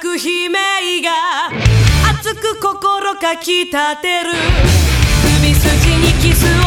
く悲鳴が熱く心かきたてる。首筋にキス